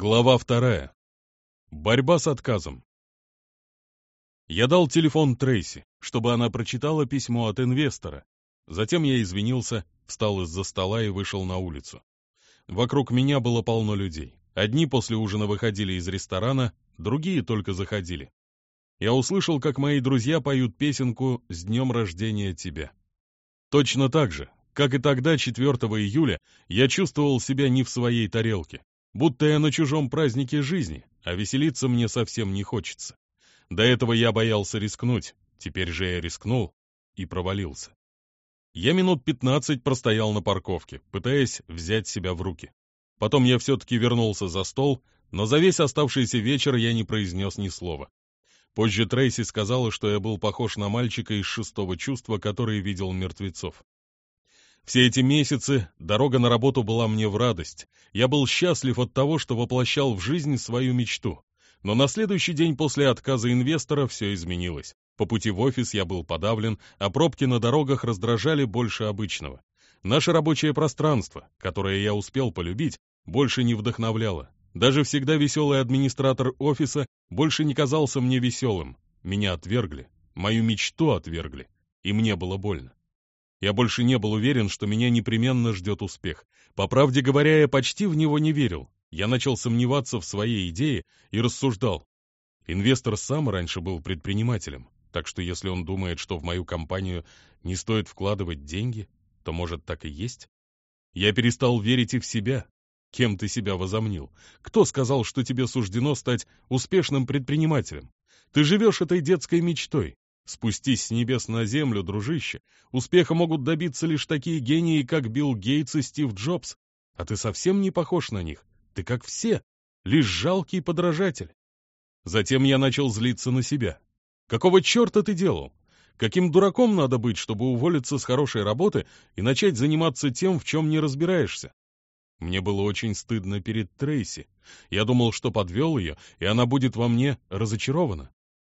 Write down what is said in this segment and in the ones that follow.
Глава вторая. Борьба с отказом. Я дал телефон Трейси, чтобы она прочитала письмо от инвестора. Затем я извинился, встал из-за стола и вышел на улицу. Вокруг меня было полно людей. Одни после ужина выходили из ресторана, другие только заходили. Я услышал, как мои друзья поют песенку «С днем рождения тебя». Точно так же, как и тогда, 4 июля, я чувствовал себя не в своей тарелке. Будто я на чужом празднике жизни, а веселиться мне совсем не хочется. До этого я боялся рискнуть, теперь же я рискнул и провалился. Я минут пятнадцать простоял на парковке, пытаясь взять себя в руки. Потом я все-таки вернулся за стол, но за весь оставшийся вечер я не произнес ни слова. Позже Трейси сказала, что я был похож на мальчика из шестого чувства, который видел мертвецов. Все эти месяцы дорога на работу была мне в радость. Я был счастлив от того, что воплощал в жизнь свою мечту. Но на следующий день после отказа инвестора все изменилось. По пути в офис я был подавлен, а пробки на дорогах раздражали больше обычного. Наше рабочее пространство, которое я успел полюбить, больше не вдохновляло. Даже всегда веселый администратор офиса больше не казался мне веселым. Меня отвергли, мою мечту отвергли, и мне было больно. Я больше не был уверен, что меня непременно ждет успех. По правде говоря, я почти в него не верил. Я начал сомневаться в своей идее и рассуждал. Инвестор сам раньше был предпринимателем, так что если он думает, что в мою компанию не стоит вкладывать деньги, то, может, так и есть? Я перестал верить и в себя. Кем ты себя возомнил? Кто сказал, что тебе суждено стать успешным предпринимателем? Ты живешь этой детской мечтой. Спустись с небес на землю, дружище. Успеха могут добиться лишь такие гении, как Билл Гейтс и Стив Джобс. А ты совсем не похож на них. Ты как все, лишь жалкий подражатель. Затем я начал злиться на себя. Какого черта ты делал? Каким дураком надо быть, чтобы уволиться с хорошей работы и начать заниматься тем, в чем не разбираешься? Мне было очень стыдно перед Трейси. Я думал, что подвел ее, и она будет во мне разочарована.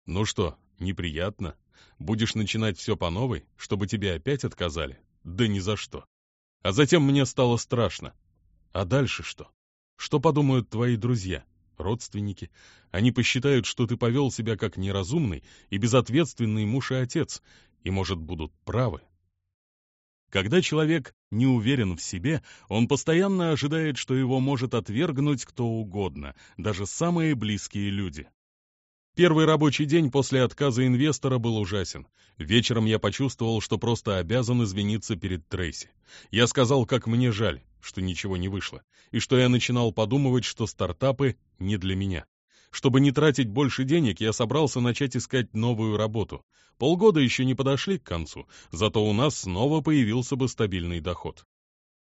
Ну что, неприятно? Будешь начинать все по новой, чтобы тебе опять отказали? Да ни за что. А затем мне стало страшно. А дальше что? Что подумают твои друзья, родственники? Они посчитают, что ты повел себя как неразумный и безответственный муж и отец, и, может, будут правы. Когда человек не уверен в себе, он постоянно ожидает, что его может отвергнуть кто угодно, даже самые близкие люди. Первый рабочий день после отказа инвестора был ужасен. Вечером я почувствовал, что просто обязан извиниться перед Трейси. Я сказал, как мне жаль, что ничего не вышло, и что я начинал подумывать, что стартапы не для меня. Чтобы не тратить больше денег, я собрался начать искать новую работу. Полгода еще не подошли к концу, зато у нас снова появился бы стабильный доход.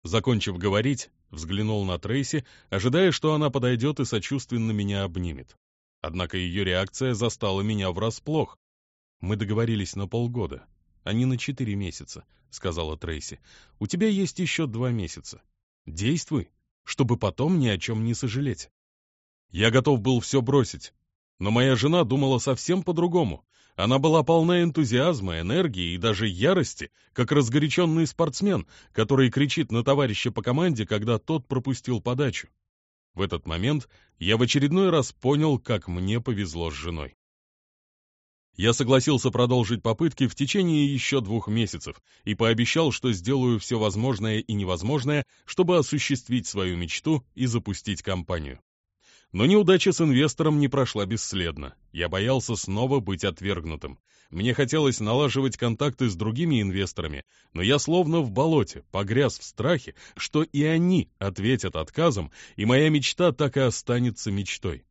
Закончив говорить, взглянул на Трейси, ожидая, что она подойдет и сочувственно меня обнимет. Однако ее реакция застала меня врасплох. «Мы договорились на полгода, а не на четыре месяца», — сказала Трейси. «У тебя есть еще два месяца. Действуй, чтобы потом ни о чем не сожалеть». Я готов был все бросить, но моя жена думала совсем по-другому. Она была полна энтузиазма, энергии и даже ярости, как разгоряченный спортсмен, который кричит на товарища по команде, когда тот пропустил подачу. В этот момент я в очередной раз понял, как мне повезло с женой. Я согласился продолжить попытки в течение еще двух месяцев и пообещал, что сделаю все возможное и невозможное, чтобы осуществить свою мечту и запустить компанию. Но неудача с инвестором не прошла бесследно. Я боялся снова быть отвергнутым. Мне хотелось налаживать контакты с другими инвесторами, но я словно в болоте, погряз в страхе, что и они ответят отказом, и моя мечта так и останется мечтой.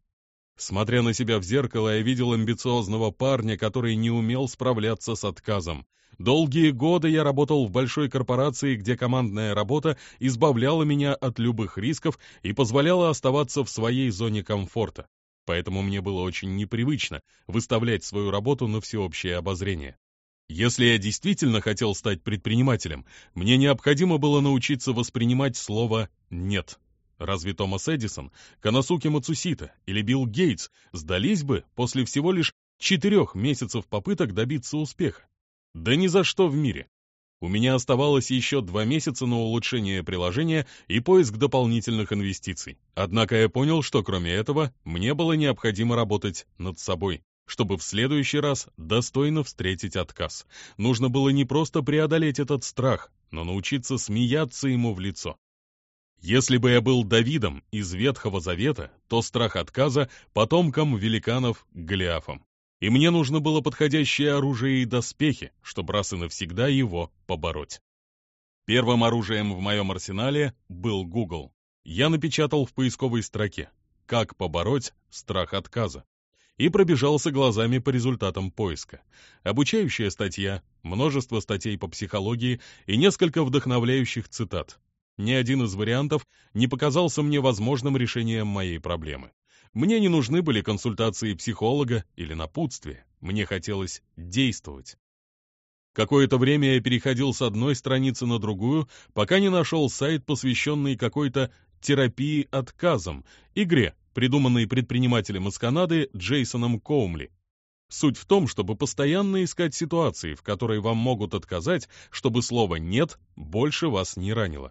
Смотря на себя в зеркало, я видел амбициозного парня, который не умел справляться с отказом. Долгие годы я работал в большой корпорации, где командная работа избавляла меня от любых рисков и позволяла оставаться в своей зоне комфорта. Поэтому мне было очень непривычно выставлять свою работу на всеобщее обозрение. Если я действительно хотел стать предпринимателем, мне необходимо было научиться воспринимать слово «нет». Разве Томас Эдисон, Канасуки Мацусита или Билл Гейтс сдались бы после всего лишь четырех месяцев попыток добиться успеха? Да ни за что в мире. У меня оставалось еще два месяца на улучшение приложения и поиск дополнительных инвестиций. Однако я понял, что кроме этого мне было необходимо работать над собой, чтобы в следующий раз достойно встретить отказ. Нужно было не просто преодолеть этот страх, но научиться смеяться ему в лицо. Если бы я был Давидом из Ветхого Завета, то страх отказа — потомком великанов Голиафом и мне нужно было подходящее оружие и доспехи, чтобы раз и навсегда его побороть. Первым оружием в моем арсенале был Google. Я напечатал в поисковой строке «Как побороть страх отказа» и пробежался глазами по результатам поиска. Обучающая статья, множество статей по психологии и несколько вдохновляющих цитат. Ни один из вариантов не показался мне возможным решением моей проблемы. Мне не нужны были консультации психолога или напутствия. Мне хотелось действовать. Какое-то время я переходил с одной страницы на другую, пока не нашел сайт, посвященный какой-то терапии отказом, игре, придуманной предпринимателем из Канады Джейсоном Коумли. Суть в том, чтобы постоянно искать ситуации, в которой вам могут отказать, чтобы слово «нет» больше вас не ранило.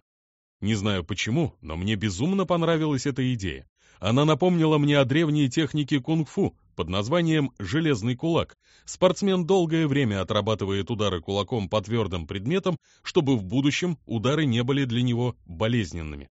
Не знаю почему, но мне безумно понравилась эта идея. Она напомнила мне о древней технике кунг-фу под названием «железный кулак». Спортсмен долгое время отрабатывает удары кулаком по твердым предметам, чтобы в будущем удары не были для него болезненными.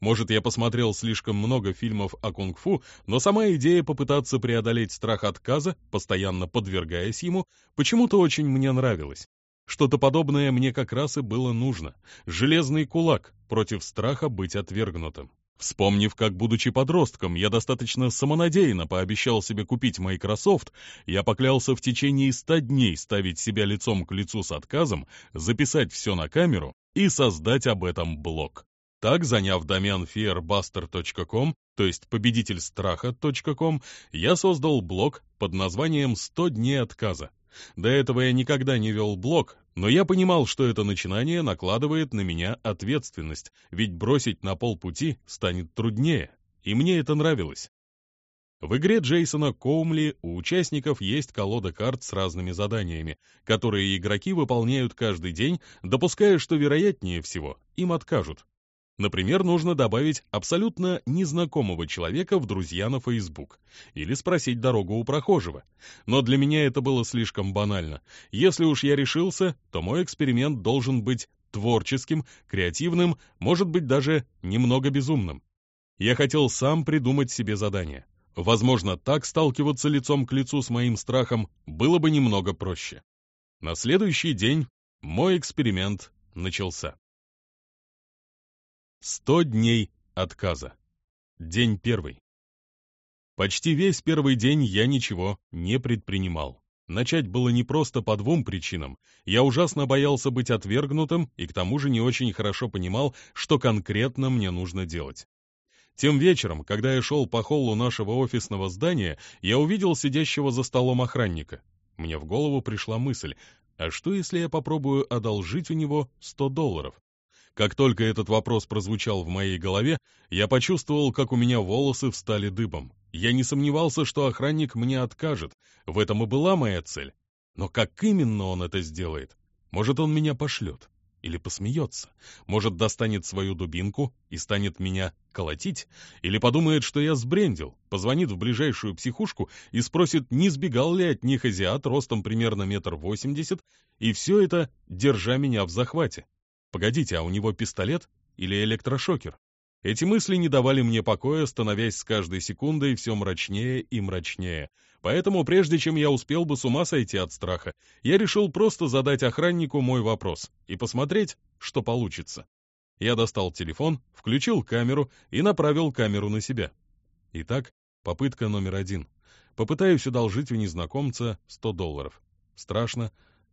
Может, я посмотрел слишком много фильмов о кунг-фу, но сама идея попытаться преодолеть страх отказа, постоянно подвергаясь ему, почему-то очень мне нравилась. Что-то подобное мне как раз и было нужно. Железный кулак против страха быть отвергнутым. Вспомнив, как, будучи подростком, я достаточно самонадеянно пообещал себе купить Microsoft, я поклялся в течение ста дней ставить себя лицом к лицу с отказом, записать все на камеру и создать об этом блог. Так, заняв домен fearbuster.com, то есть победительстраха.com, я создал блог под названием «100 дней отказа». До этого я никогда не вел блог, но я понимал, что это начинание накладывает на меня ответственность, ведь бросить на полпути станет труднее, и мне это нравилось. В игре Джейсона Коумли у участников есть колода карт с разными заданиями, которые игроки выполняют каждый день, допуская, что вероятнее всего им откажут. Например, нужно добавить абсолютно незнакомого человека в друзья на Facebook или спросить дорогу у прохожего. Но для меня это было слишком банально. Если уж я решился, то мой эксперимент должен быть творческим, креативным, может быть даже немного безумным. Я хотел сам придумать себе задание. Возможно, так сталкиваться лицом к лицу с моим страхом было бы немного проще. На следующий день мой эксперимент начался. Сто дней отказа. День первый. Почти весь первый день я ничего не предпринимал. Начать было не просто по двум причинам. Я ужасно боялся быть отвергнутым и к тому же не очень хорошо понимал, что конкретно мне нужно делать. Тем вечером, когда я шел по холлу нашего офисного здания, я увидел сидящего за столом охранника. Мне в голову пришла мысль, а что если я попробую одолжить у него 100 долларов? Как только этот вопрос прозвучал в моей голове, я почувствовал, как у меня волосы встали дыбом. Я не сомневался, что охранник мне откажет. В этом и была моя цель. Но как именно он это сделает? Может, он меня пошлет? Или посмеется? Может, достанет свою дубинку и станет меня колотить? Или подумает, что я сбрендил, позвонит в ближайшую психушку и спросит, не сбегал ли от них азиат ростом примерно метр восемьдесят, и все это, держа меня в захвате. Погодите, а у него пистолет или электрошокер? Эти мысли не давали мне покоя, становясь с каждой секундой все мрачнее и мрачнее. Поэтому, прежде чем я успел бы с ума сойти от страха, я решил просто задать охраннику мой вопрос и посмотреть, что получится. Я достал телефон, включил камеру и направил камеру на себя. Итак, попытка номер один. Попытаюсь одолжить у незнакомца 100 долларов. Страшно,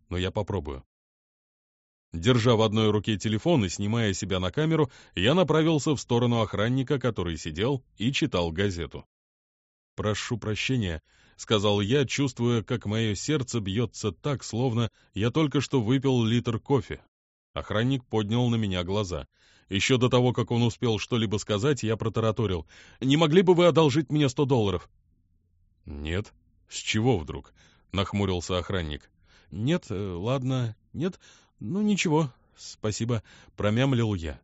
но я попробую. Держа в одной руке телефон и снимая себя на камеру, я направился в сторону охранника, который сидел и читал газету. «Прошу прощения», — сказал я, чувствуя, как мое сердце бьется так, словно я только что выпил литр кофе. Охранник поднял на меня глаза. Еще до того, как он успел что-либо сказать, я протараторил. «Не могли бы вы одолжить мне сто долларов?» «Нет. С чего вдруг?» — нахмурился охранник. «Нет, э, ладно, нет, Ну, ничего, спасибо, промямлил я.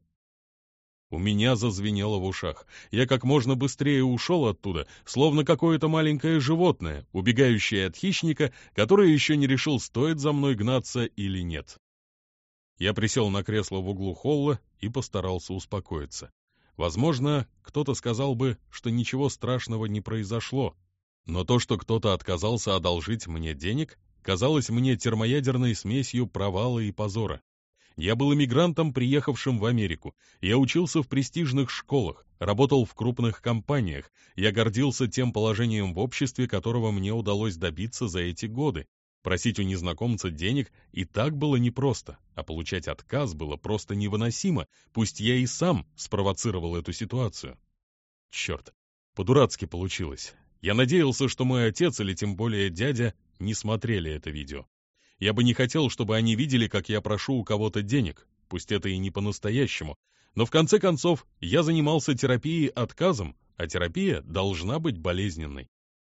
У меня зазвенело в ушах. Я как можно быстрее ушел оттуда, словно какое-то маленькое животное, убегающее от хищника, который еще не решил, стоит за мной гнаться или нет. Я присел на кресло в углу холла и постарался успокоиться. Возможно, кто-то сказал бы, что ничего страшного не произошло, но то, что кто-то отказался одолжить мне денег, казалось мне термоядерной смесью провала и позора. Я был иммигрантом, приехавшим в Америку. Я учился в престижных школах, работал в крупных компаниях. Я гордился тем положением в обществе, которого мне удалось добиться за эти годы. Просить у незнакомца денег и так было непросто, а получать отказ было просто невыносимо, пусть я и сам спровоцировал эту ситуацию. Черт, по-дурацки получилось. Я надеялся, что мой отец или тем более дядя не смотрели это видео. Я бы не хотел, чтобы они видели, как я прошу у кого-то денег, пусть это и не по-настоящему. Но в конце концов, я занимался терапией отказом, а терапия должна быть болезненной.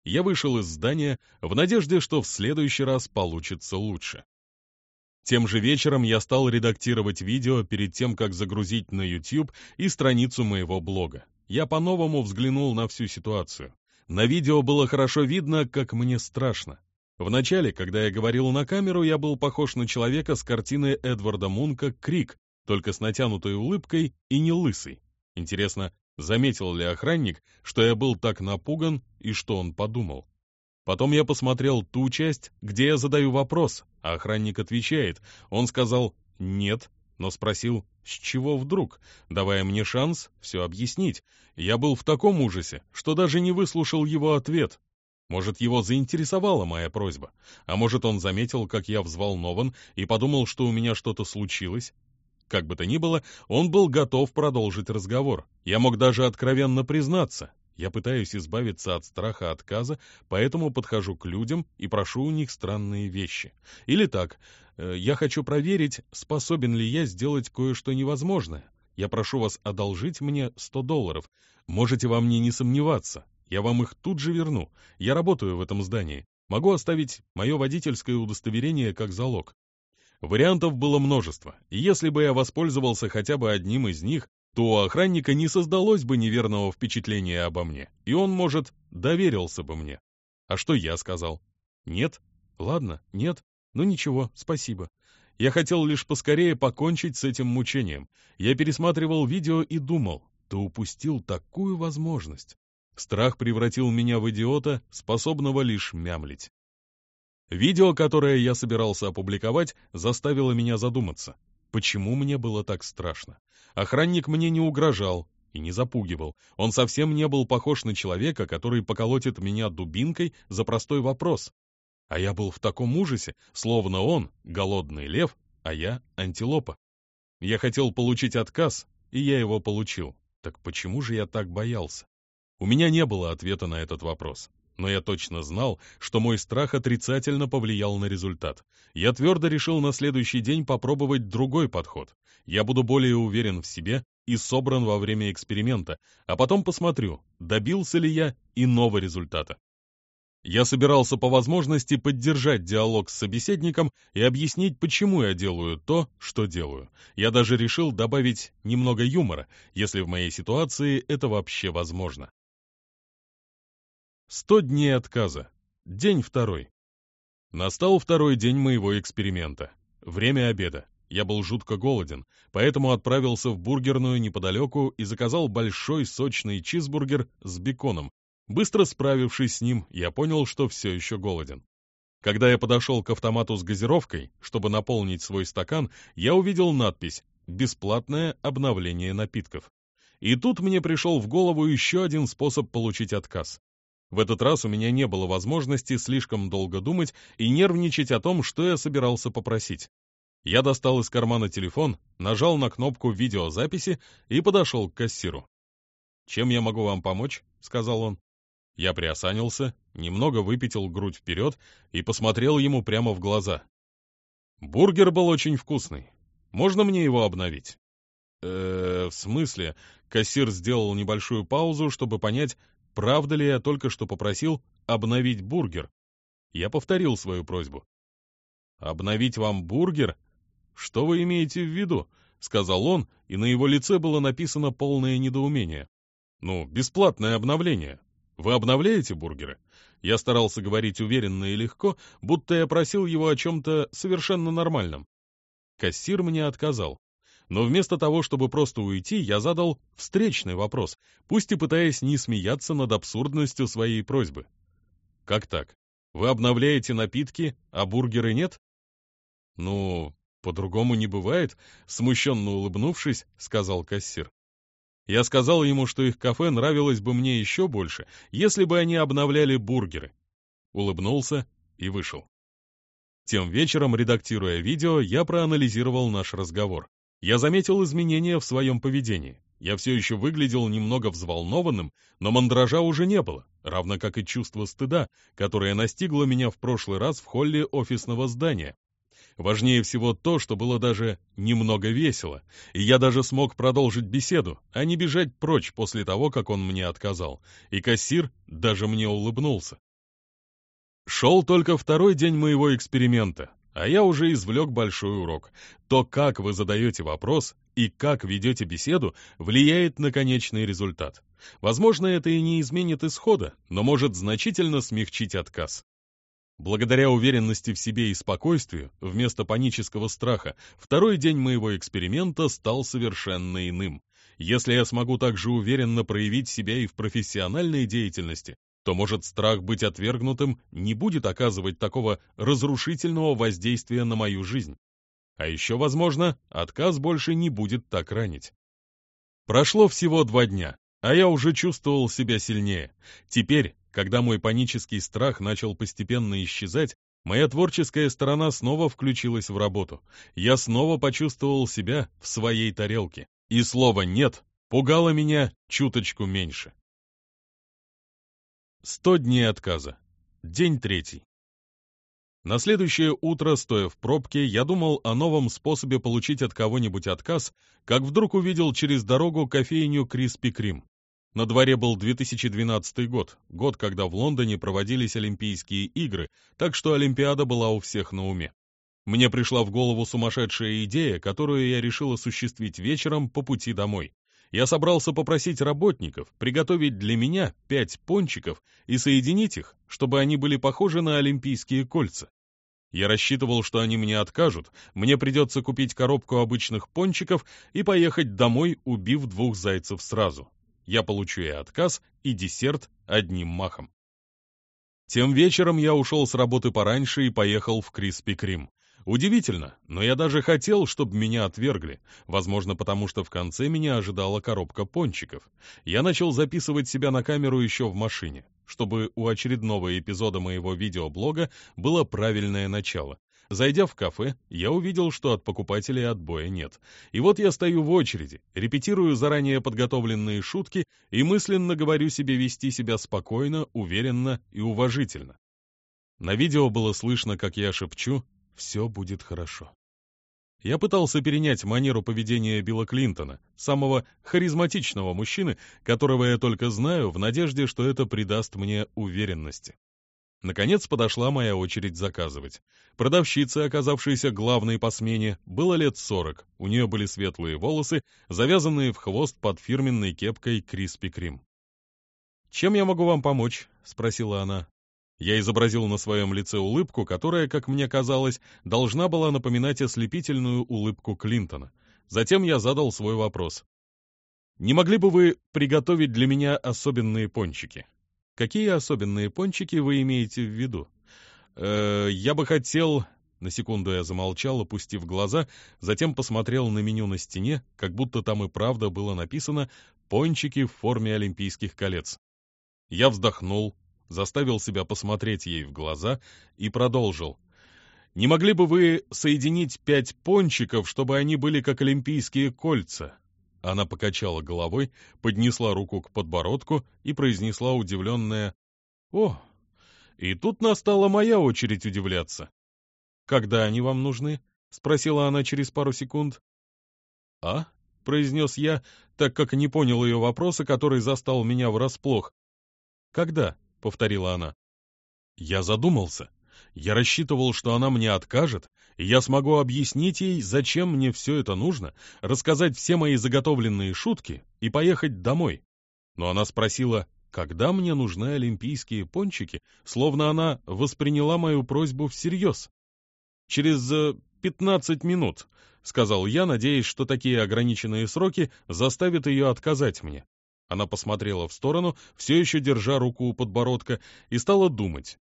Я вышел из здания в надежде, что в следующий раз получится лучше. Тем же вечером я стал редактировать видео перед тем, как загрузить на YouTube и страницу моего блога. Я по-новому взглянул на всю ситуацию. На видео было хорошо видно, как мне страшно. Вначале, когда я говорил на камеру, я был похож на человека с картины Эдварда Мунка «Крик», только с натянутой улыбкой и не лысый. Интересно, заметил ли охранник, что я был так напуган и что он подумал? Потом я посмотрел ту часть, где я задаю вопрос, а охранник отвечает. Он сказал «нет», но спросил «с чего вдруг?», давая мне шанс все объяснить. Я был в таком ужасе, что даже не выслушал его ответ. Может, его заинтересовала моя просьба, а может, он заметил, как я взволнован, и подумал, что у меня что-то случилось. Как бы то ни было, он был готов продолжить разговор. Я мог даже откровенно признаться. Я пытаюсь избавиться от страха отказа, поэтому подхожу к людям и прошу у них странные вещи. Или так, э, я хочу проверить, способен ли я сделать кое-что невозможное. Я прошу вас одолжить мне 100 долларов. Можете во мне не сомневаться. Я вам их тут же верну. Я работаю в этом здании. Могу оставить мое водительское удостоверение как залог. Вариантов было множество, и если бы я воспользовался хотя бы одним из них, то у охранника не создалось бы неверного впечатления обо мне, и он, может, доверился бы мне. А что я сказал? Нет? Ладно, нет. Ну ничего, спасибо. Я хотел лишь поскорее покончить с этим мучением. Я пересматривал видео и думал, ты упустил такую возможность. Страх превратил меня в идиота, способного лишь мямлить. Видео, которое я собирался опубликовать, заставило меня задуматься, почему мне было так страшно. Охранник мне не угрожал и не запугивал. Он совсем не был похож на человека, который поколотит меня дубинкой за простой вопрос. А я был в таком ужасе, словно он — голодный лев, а я — антилопа. Я хотел получить отказ, и я его получил. Так почему же я так боялся? У меня не было ответа на этот вопрос но я точно знал, что мой страх отрицательно повлиял на результат. Я твердо решил на следующий день попробовать другой подход. Я буду более уверен в себе и собран во время эксперимента, а потом посмотрю, добился ли я иного результата. Я собирался по возможности поддержать диалог с собеседником и объяснить, почему я делаю то, что делаю. Я даже решил добавить немного юмора, если в моей ситуации это вообще возможно. Сто дней отказа. День второй. Настал второй день моего эксперимента. Время обеда. Я был жутко голоден, поэтому отправился в бургерную неподалеку и заказал большой сочный чизбургер с беконом. Быстро справившись с ним, я понял, что все еще голоден. Когда я подошел к автомату с газировкой, чтобы наполнить свой стакан, я увидел надпись «Бесплатное обновление напитков». И тут мне пришел в голову еще один способ получить отказ. В этот раз у меня не было возможности слишком долго думать и нервничать о том, что я собирался попросить. Я достал из кармана телефон, нажал на кнопку видеозаписи и подошел к кассиру. «Чем я могу вам помочь?» — сказал он. Я приосанился, немного выпятил грудь вперед и посмотрел ему прямо в глаза. Бургер был очень вкусный. Можно мне его обновить? Э, в смысле? Кассир сделал небольшую паузу, чтобы понять, правда ли я только что попросил обновить бургер. Я повторил свою просьбу. «Обновить вам бургер? Что вы имеете в виду?» — сказал он, и на его лице было написано полное недоумение. «Ну, бесплатное обновление. Вы обновляете бургеры?» Я старался говорить уверенно и легко, будто я просил его о чем-то совершенно нормальном. Кассир мне отказал. Но вместо того, чтобы просто уйти, я задал встречный вопрос, пусть и пытаясь не смеяться над абсурдностью своей просьбы. «Как так? Вы обновляете напитки, а бургеры нет?» «Ну, по-другому не бывает», — смущенно улыбнувшись, сказал кассир. Я сказал ему, что их кафе нравилось бы мне еще больше, если бы они обновляли бургеры. Улыбнулся и вышел. Тем вечером, редактируя видео, я проанализировал наш разговор. Я заметил изменения в своем поведении. Я все еще выглядел немного взволнованным, но мандража уже не было, равно как и чувство стыда, которое настигло меня в прошлый раз в холле офисного здания, Важнее всего то, что было даже немного весело, и я даже смог продолжить беседу, а не бежать прочь после того, как он мне отказал, и кассир даже мне улыбнулся. Шел только второй день моего эксперимента, а я уже извлек большой урок. То, как вы задаете вопрос и как ведете беседу, влияет на конечный результат. Возможно, это и не изменит исхода, но может значительно смягчить отказ. Благодаря уверенности в себе и спокойствию, вместо панического страха, второй день моего эксперимента стал совершенно иным. Если я смогу также уверенно проявить себя и в профессиональной деятельности, то, может, страх быть отвергнутым не будет оказывать такого разрушительного воздействия на мою жизнь. А еще, возможно, отказ больше не будет так ранить. Прошло всего два дня, а я уже чувствовал себя сильнее. Теперь, когда мой панический страх начал постепенно исчезать, моя творческая сторона снова включилась в работу. Я снова почувствовал себя в своей тарелке. И слово «нет» пугало меня чуточку меньше. Сто дней отказа. День третий. На следующее утро, стоя в пробке, я думал о новом способе получить от кого-нибудь отказ, как вдруг увидел через дорогу кофейню Криспи Крим. На дворе был 2012 год, год, когда в Лондоне проводились Олимпийские игры, так что Олимпиада была у всех на уме. Мне пришла в голову сумасшедшая идея, которую я решил осуществить вечером по пути домой. Я собрался попросить работников приготовить для меня пять пончиков и соединить их, чтобы они были похожи на олимпийские кольца. Я рассчитывал, что они мне откажут, мне придется купить коробку обычных пончиков и поехать домой, убив двух зайцев сразу я получу и отказ, и десерт одним махом. Тем вечером я ушел с работы пораньше и поехал в Криспи Крим. Удивительно, но я даже хотел, чтобы меня отвергли, возможно, потому что в конце меня ожидала коробка пончиков. Я начал записывать себя на камеру еще в машине, чтобы у очередного эпизода моего видеоблога было правильное начало. Зайдя в кафе, я увидел, что от покупателей отбоя нет. И вот я стою в очереди, репетирую заранее подготовленные шутки и мысленно говорю себе вести себя спокойно, уверенно и уважительно. На видео было слышно, как я шепчу «все будет хорошо». Я пытался перенять манеру поведения Билла Клинтона, самого харизматичного мужчины, которого я только знаю, в надежде, что это придаст мне уверенности. Наконец подошла моя очередь заказывать. Продавщица, оказавшаяся главной по смене, было лет сорок. У нее были светлые волосы, завязанные в хвост под фирменной кепкой Криспи Крим. «Чем я могу вам помочь?» — спросила она. Я изобразил на своем лице улыбку, которая, как мне казалось, должна была напоминать ослепительную улыбку Клинтона. Затем я задал свой вопрос. «Не могли бы вы приготовить для меня особенные пончики?» Какие особенные пончики вы имеете в виду? Э, я бы хотел... На секунду я замолчал, опустив глаза, затем посмотрел на меню на стене, как будто там и правда было написано «пончики в форме олимпийских колец». Я вздохнул, заставил себя посмотреть ей в глаза и продолжил. «Не могли бы вы соединить пять пончиков, чтобы они были как олимпийские кольца?» Она покачала головой, поднесла руку к подбородку и произнесла удивленное «О!». И тут настала моя очередь удивляться. «Когда они вам нужны?» — спросила она через пару секунд. «А?» — произнес я, так как не понял ее вопроса, который застал меня врасплох. «Когда?» — повторила она. Я задумался. Я рассчитывал, что она мне откажет, и я смогу объяснить ей, зачем мне все это нужно, рассказать все мои заготовленные шутки и поехать домой. Но она спросила, когда мне нужны олимпийские пончики, словно она восприняла мою просьбу всерьез. «Через э, пятнадцать минут», — сказал я, надеясь, что такие ограниченные сроки заставят ее отказать мне. Она посмотрела в сторону, все еще держа руку у подбородка, и стала думать.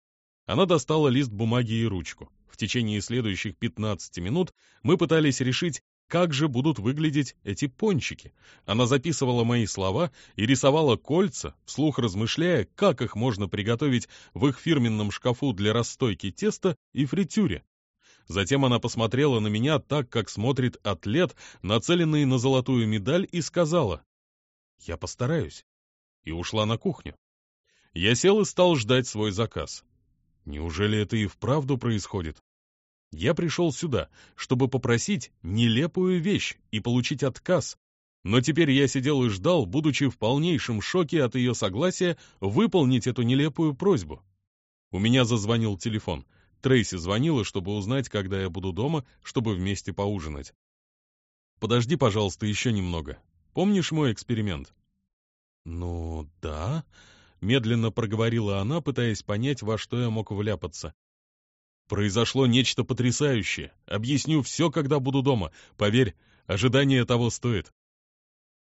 Она достала лист бумаги и ручку. В течение следующих 15 минут мы пытались решить, как же будут выглядеть эти пончики. Она записывала мои слова и рисовала кольца, вслух размышляя, как их можно приготовить в их фирменном шкафу для расстойки теста и фритюре. Затем она посмотрела на меня так, как смотрит атлет, нацеленный на золотую медаль, и сказала «Я постараюсь», и ушла на кухню. Я сел и стал ждать свой заказ. Неужели это и вправду происходит? Я пришел сюда, чтобы попросить нелепую вещь и получить отказ. Но теперь я сидел и ждал, будучи в полнейшем шоке от ее согласия выполнить эту нелепую просьбу. У меня зазвонил телефон. Трейси звонила, чтобы узнать, когда я буду дома, чтобы вместе поужинать. «Подожди, пожалуйста, еще немного. Помнишь мой эксперимент?» «Ну, да», — медленно проговорила она, пытаясь понять, во что я мог вляпаться. Произошло нечто потрясающее. Объясню все, когда буду дома. Поверь, ожидание того стоит.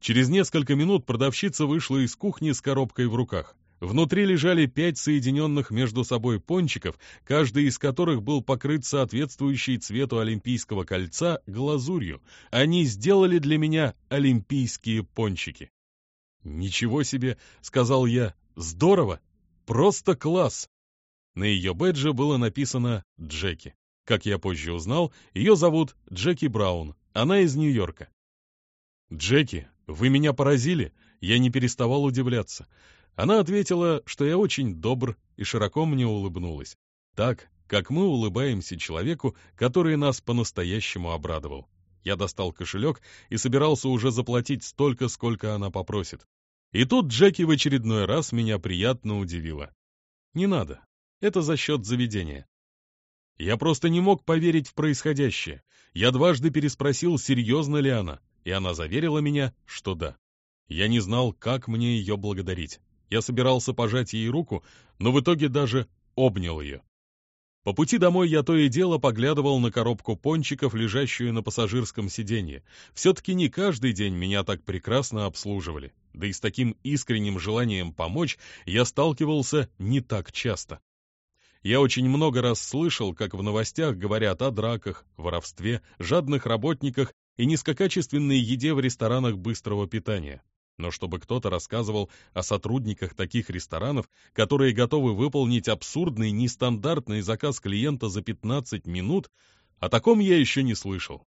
Через несколько минут продавщица вышла из кухни с коробкой в руках. Внутри лежали пять соединенных между собой пончиков, каждый из которых был покрыт соответствующей цвету Олимпийского кольца глазурью. Они сделали для меня олимпийские пончики. «Ничего себе!» — сказал я. «Здорово! Просто класс!» На ее бэдже было написано «Джеки». Как я позже узнал, ее зовут Джеки Браун, она из Нью-Йорка. «Джеки, вы меня поразили!» Я не переставал удивляться. Она ответила, что я очень добр, и широко мне улыбнулась. Так, как мы улыбаемся человеку, который нас по-настоящему обрадовал. Я достал кошелек и собирался уже заплатить столько, сколько она попросит. И тут Джеки в очередной раз меня приятно удивила. «Не надо, это за счет заведения. Я просто не мог поверить в происходящее. Я дважды переспросил, серьезно ли она, и она заверила меня, что да. Я не знал, как мне ее благодарить. Я собирался пожать ей руку, но в итоге даже обнял ее. По пути домой я то и дело поглядывал на коробку пончиков, лежащую на пассажирском сиденье. Все-таки не каждый день меня так прекрасно обслуживали. Да и с таким искренним желанием помочь я сталкивался не так часто. Я очень много раз слышал, как в новостях говорят о драках, воровстве, жадных работниках и низкокачественной еде в ресторанах быстрого питания. Но чтобы кто-то рассказывал о сотрудниках таких ресторанов, которые готовы выполнить абсурдный, нестандартный заказ клиента за 15 минут, о таком я еще не слышал.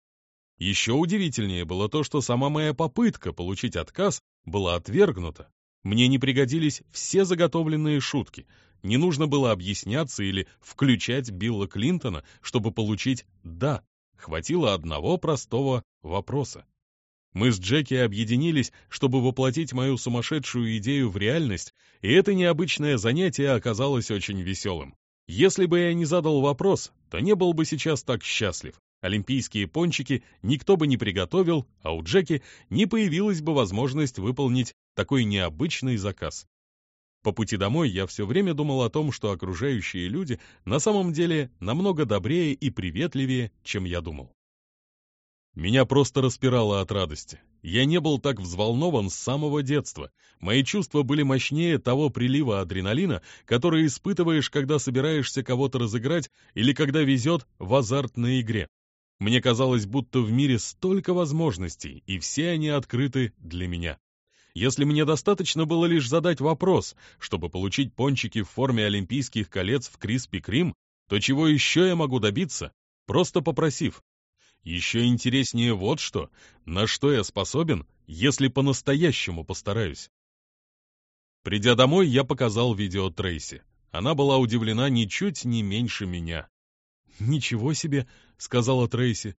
Еще удивительнее было то, что сама моя попытка получить отказ была отвергнута. Мне не пригодились все заготовленные шутки, не нужно было объясняться или включать Билла Клинтона, чтобы получить «да». Хватило одного простого вопроса. Мы с Джеки объединились, чтобы воплотить мою сумасшедшую идею в реальность, и это необычное занятие оказалось очень веселым. Если бы я не задал вопрос, то не был бы сейчас так счастлив. Олимпийские пончики никто бы не приготовил, а у Джеки не появилась бы возможность выполнить такой необычный заказ. По пути домой я все время думал о том, что окружающие люди на самом деле намного добрее и приветливее, чем я думал. Меня просто распирало от радости. Я не был так взволнован с самого детства. Мои чувства были мощнее того прилива адреналина, который испытываешь, когда собираешься кого-то разыграть или когда везет в азартной игре. Мне казалось, будто в мире столько возможностей, и все они открыты для меня. Если мне достаточно было лишь задать вопрос, чтобы получить пончики в форме олимпийских колец в Криспи Крим, то чего еще я могу добиться, просто попросив? Еще интереснее вот что, на что я способен, если по-настоящему постараюсь. Придя домой, я показал видео Трейси. Она была удивлена ничуть не меньше меня. «Ничего себе!» — сказала Трейси.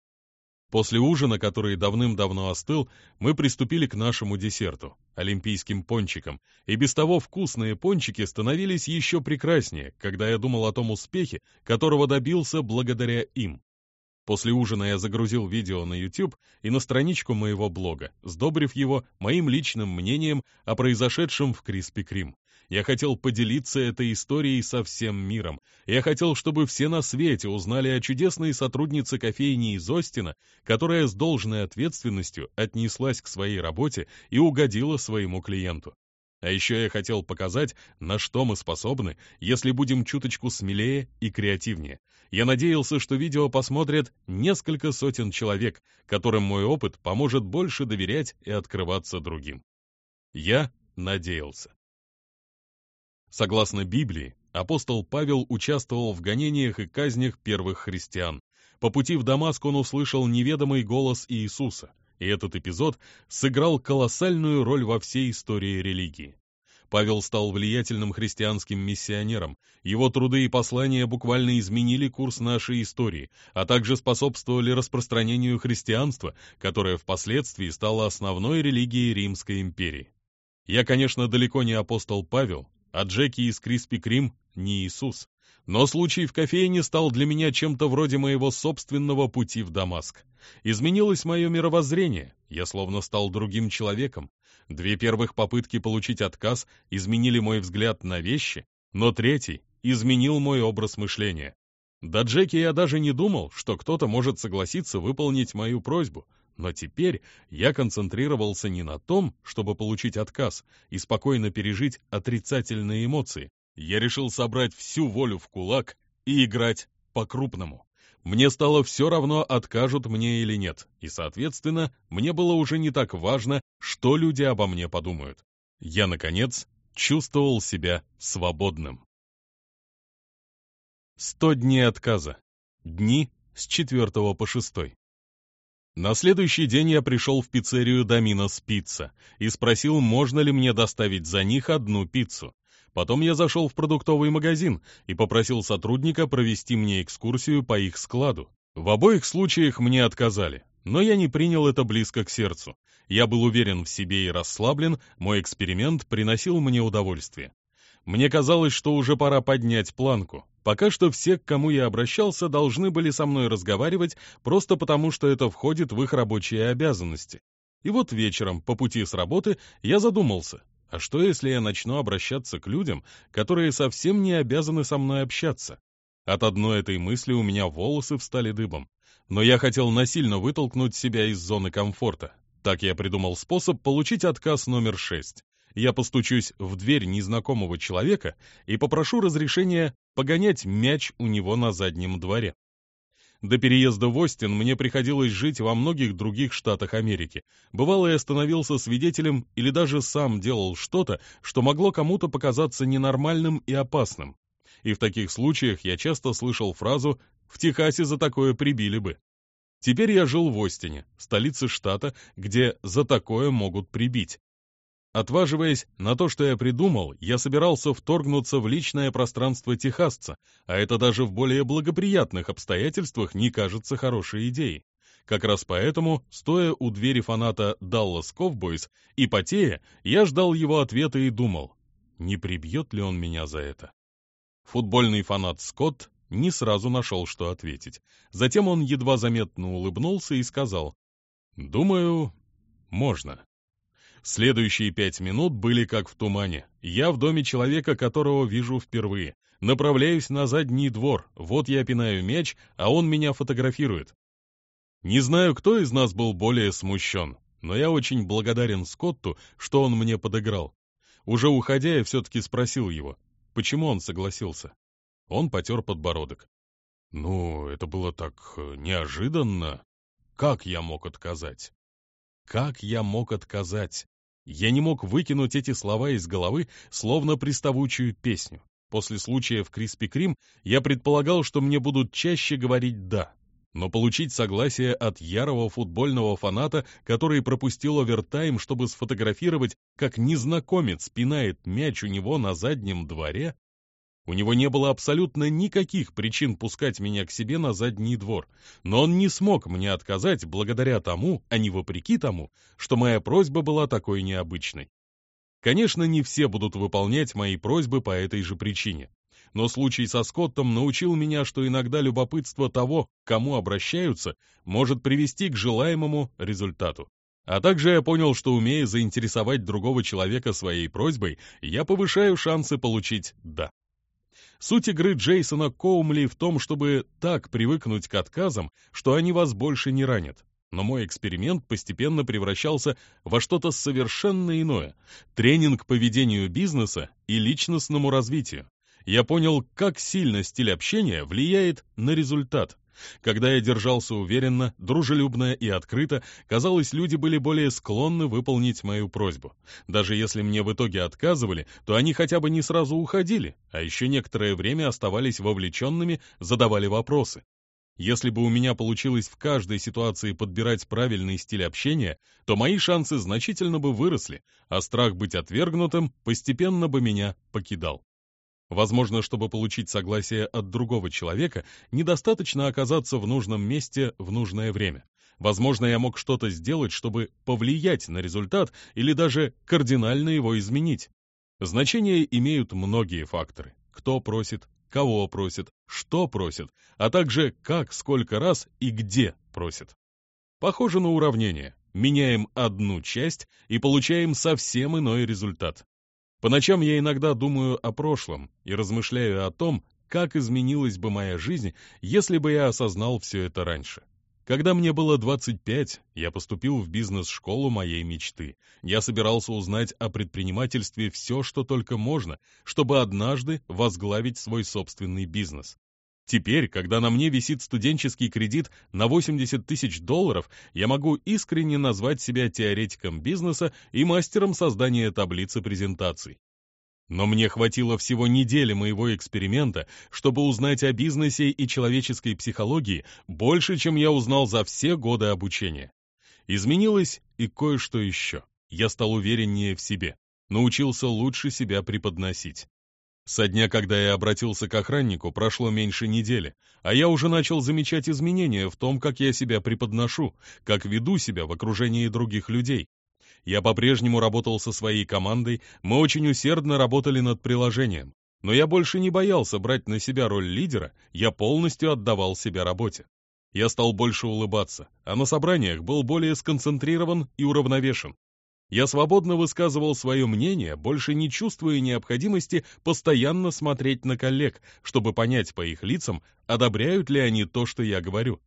После ужина, который давным-давно остыл, мы приступили к нашему десерту — олимпийским пончикам, и без того вкусные пончики становились еще прекраснее, когда я думал о том успехе, которого добился благодаря им. После ужина я загрузил видео на YouTube и на страничку моего блога, сдобрив его моим личным мнением о произошедшем в Криспи Крим. Я хотел поделиться этой историей со всем миром. Я хотел, чтобы все на свете узнали о чудесной сотруднице кофейни из Остина, которая с должной ответственностью отнеслась к своей работе и угодила своему клиенту. А еще я хотел показать, на что мы способны, если будем чуточку смелее и креативнее. Я надеялся, что видео посмотрят несколько сотен человек, которым мой опыт поможет больше доверять и открываться другим. Я надеялся. Согласно Библии, апостол Павел участвовал в гонениях и казнях первых христиан. По пути в Дамаск он услышал неведомый голос Иисуса — и этот эпизод сыграл колоссальную роль во всей истории религии. Павел стал влиятельным христианским миссионером. Его труды и послания буквально изменили курс нашей истории, а также способствовали распространению христианства, которое впоследствии стало основной религией Римской империи. Я, конечно, далеко не апостол Павел, а Джеки из Криспи Крим не Иисус. Но случай в кофейне стал для меня чем-то вроде моего собственного пути в Дамаск. Изменилось мое мировоззрение, я словно стал другим человеком. Две первых попытки получить отказ изменили мой взгляд на вещи, но третий изменил мой образ мышления. До Джеки я даже не думал, что кто-то может согласиться выполнить мою просьбу, но теперь я концентрировался не на том, чтобы получить отказ и спокойно пережить отрицательные эмоции, я решил собрать всю волю в кулак и играть по-крупному. Мне стало все равно, откажут мне или нет, и, соответственно, мне было уже не так важно, что люди обо мне подумают. Я, наконец, чувствовал себя свободным. Сто дней отказа. Дни с 4 по 6. На следующий день я пришел в пиццерию Доминос Пицца и спросил, можно ли мне доставить за них одну пиццу. Потом я зашел в продуктовый магазин и попросил сотрудника провести мне экскурсию по их складу. В обоих случаях мне отказали, но я не принял это близко к сердцу. Я был уверен в себе и расслаблен, мой эксперимент приносил мне удовольствие. Мне казалось, что уже пора поднять планку. Пока что все, к кому я обращался, должны были со мной разговаривать просто потому, что это входит в их рабочие обязанности. И вот вечером, по пути с работы, я задумался, а что, если я начну обращаться к людям, которые совсем не обязаны со мной общаться? От одной этой мысли у меня волосы встали дыбом. Но я хотел насильно вытолкнуть себя из зоны комфорта. Так я придумал способ получить отказ номер шесть. Я постучусь в дверь незнакомого человека и попрошу разрешения погонять мяч у него на заднем дворе. До переезда в Остин мне приходилось жить во многих других штатах Америки. Бывало, я становился свидетелем или даже сам делал что-то, что могло кому-то показаться ненормальным и опасным. И в таких случаях я часто слышал фразу «в Техасе за такое прибили бы». Теперь я жил в Остине, столице штата, где за такое могут прибить. Отваживаясь на то, что я придумал, я собирался вторгнуться в личное пространство техасца, а это даже в более благоприятных обстоятельствах не кажется хорошей идеей. Как раз поэтому, стоя у двери фаната Dallas Cowboys и потея, я ждал его ответа и думал, не прибьет ли он меня за это. Футбольный фанат Скотт не сразу нашел, что ответить. Затем он едва заметно улыбнулся и сказал, «Думаю, можно». Следующие пять минут были как в тумане. Я в доме человека, которого вижу впервые. Направляюсь на задний двор, вот я пинаю мяч, а он меня фотографирует. Не знаю, кто из нас был более смущен, но я очень благодарен Скотту, что он мне подыграл. Уже уходя, я все-таки спросил его, почему он согласился. Он потер подбородок. «Ну, это было так э, неожиданно. Как я мог отказать?» Как я мог отказать? Я не мог выкинуть эти слова из головы, словно приставучую песню. После случая в Криспи Крим я предполагал, что мне будут чаще говорить «да». Но получить согласие от ярого футбольного фаната, который пропустил овертайм, чтобы сфотографировать, как незнакомец пинает мяч у него на заднем дворе, у него не было абсолютно никаких причин пускать меня к себе на задний двор, но он не смог мне отказать благодаря тому, а не вопреки тому, что моя просьба была такой необычной. Конечно, не все будут выполнять мои просьбы по этой же причине. но случай со Скоттом научил меня, что иногда любопытство того, к кому обращаются, может привести к желаемому результату. А также я понял, что умея заинтересовать другого человека своей просьбой, я повышаю шансы получить «да». Суть игры Джейсона Коумли в том, чтобы так привыкнуть к отказам, что они вас больше не ранят. Но мой эксперимент постепенно превращался во что-то совершенно иное. Тренинг по ведению бизнеса и личностному развитию. Я понял, как сильно стиль общения влияет на результат. Когда я держался уверенно, дружелюбно и открыто, казалось, люди были более склонны выполнить мою просьбу. Даже если мне в итоге отказывали, то они хотя бы не сразу уходили, а еще некоторое время оставались вовлеченными, задавали вопросы. Если бы у меня получилось в каждой ситуации подбирать правильный стиль общения, то мои шансы значительно бы выросли, а страх быть отвергнутым постепенно бы меня покидал. Возможно, чтобы получить согласие от другого человека, недостаточно оказаться в нужном месте в нужное время. Возможно, я мог что-то сделать, чтобы повлиять на результат или даже кардинально его изменить. Значение имеют многие факторы. Кто просит, кого просит, что просит, а также как, сколько раз и где просит. Похоже на уравнение. Меняем одну часть и получаем совсем иной результат. По ночам я иногда думаю о прошлом и размышляю о том, как изменилась бы моя жизнь, если бы я осознал все это раньше. Когда мне было 25, я поступил в бизнес-школу моей мечты. Я собирался узнать о предпринимательстве все, что только можно, чтобы однажды возглавить свой собственный бизнес. Теперь, когда на мне висит студенческий кредит на 80 тысяч долларов, я могу искренне назвать себя теоретиком бизнеса и мастером создания таблицы презентаций. Но мне хватило всего недели моего эксперимента, чтобы узнать о бизнесе и человеческой психологии больше, чем я узнал за все годы обучения. Изменилось и кое-что еще. Я стал увереннее в себе, научился лучше себя преподносить. Со дня, когда я обратился к охраннику, прошло меньше недели, а я уже начал замечать изменения в том, как я себя преподношу, как веду себя в окружении других людей. Я по-прежнему работал со своей командой, мы очень усердно работали над приложением. Но я больше не боялся брать на себя роль лидера, я полностью отдавал себя работе. Я стал больше улыбаться, а на собраниях был более сконцентрирован и уравновешен. Я свободно высказывал свое мнение, больше не чувствуя необходимости постоянно смотреть на коллег, чтобы понять по их лицам, одобряют ли они то, что я говорю.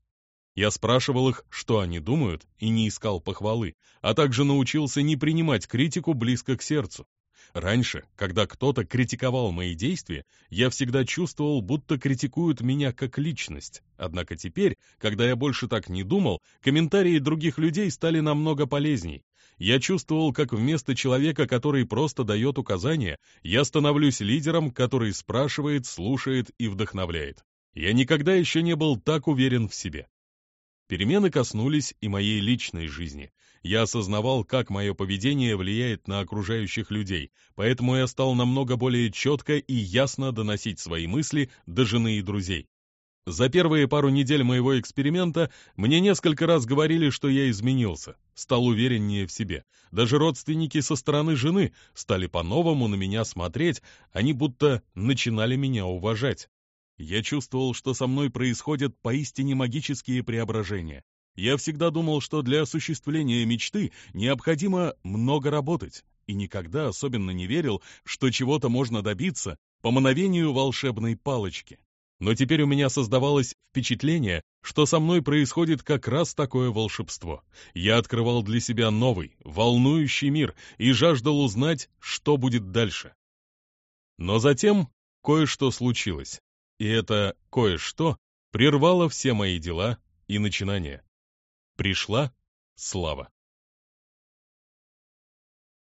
Я спрашивал их, что они думают, и не искал похвалы, а также научился не принимать критику близко к сердцу. Раньше, когда кто-то критиковал мои действия, я всегда чувствовал, будто критикуют меня как личность. Однако теперь, когда я больше так не думал, комментарии других людей стали намного полезней. Я чувствовал, как вместо человека, который просто дает указания, я становлюсь лидером, который спрашивает, слушает и вдохновляет. Я никогда еще не был так уверен в себе. Перемены коснулись и моей личной жизни. Я осознавал, как мое поведение влияет на окружающих людей, поэтому я стал намного более четко и ясно доносить свои мысли до жены и друзей. За первые пару недель моего эксперимента мне несколько раз говорили, что я изменился, стал увереннее в себе. Даже родственники со стороны жены стали по-новому на меня смотреть, они будто начинали меня уважать. Я чувствовал, что со мной происходят поистине магические преображения. Я всегда думал, что для осуществления мечты необходимо много работать, и никогда особенно не верил, что чего-то можно добиться по мановению волшебной палочки. Но теперь у меня создавалось впечатление, что со мной происходит как раз такое волшебство. Я открывал для себя новый, волнующий мир и жаждал узнать, что будет дальше. Но затем кое-что случилось, и это кое-что прервало все мои дела и начинания. Пришла слава.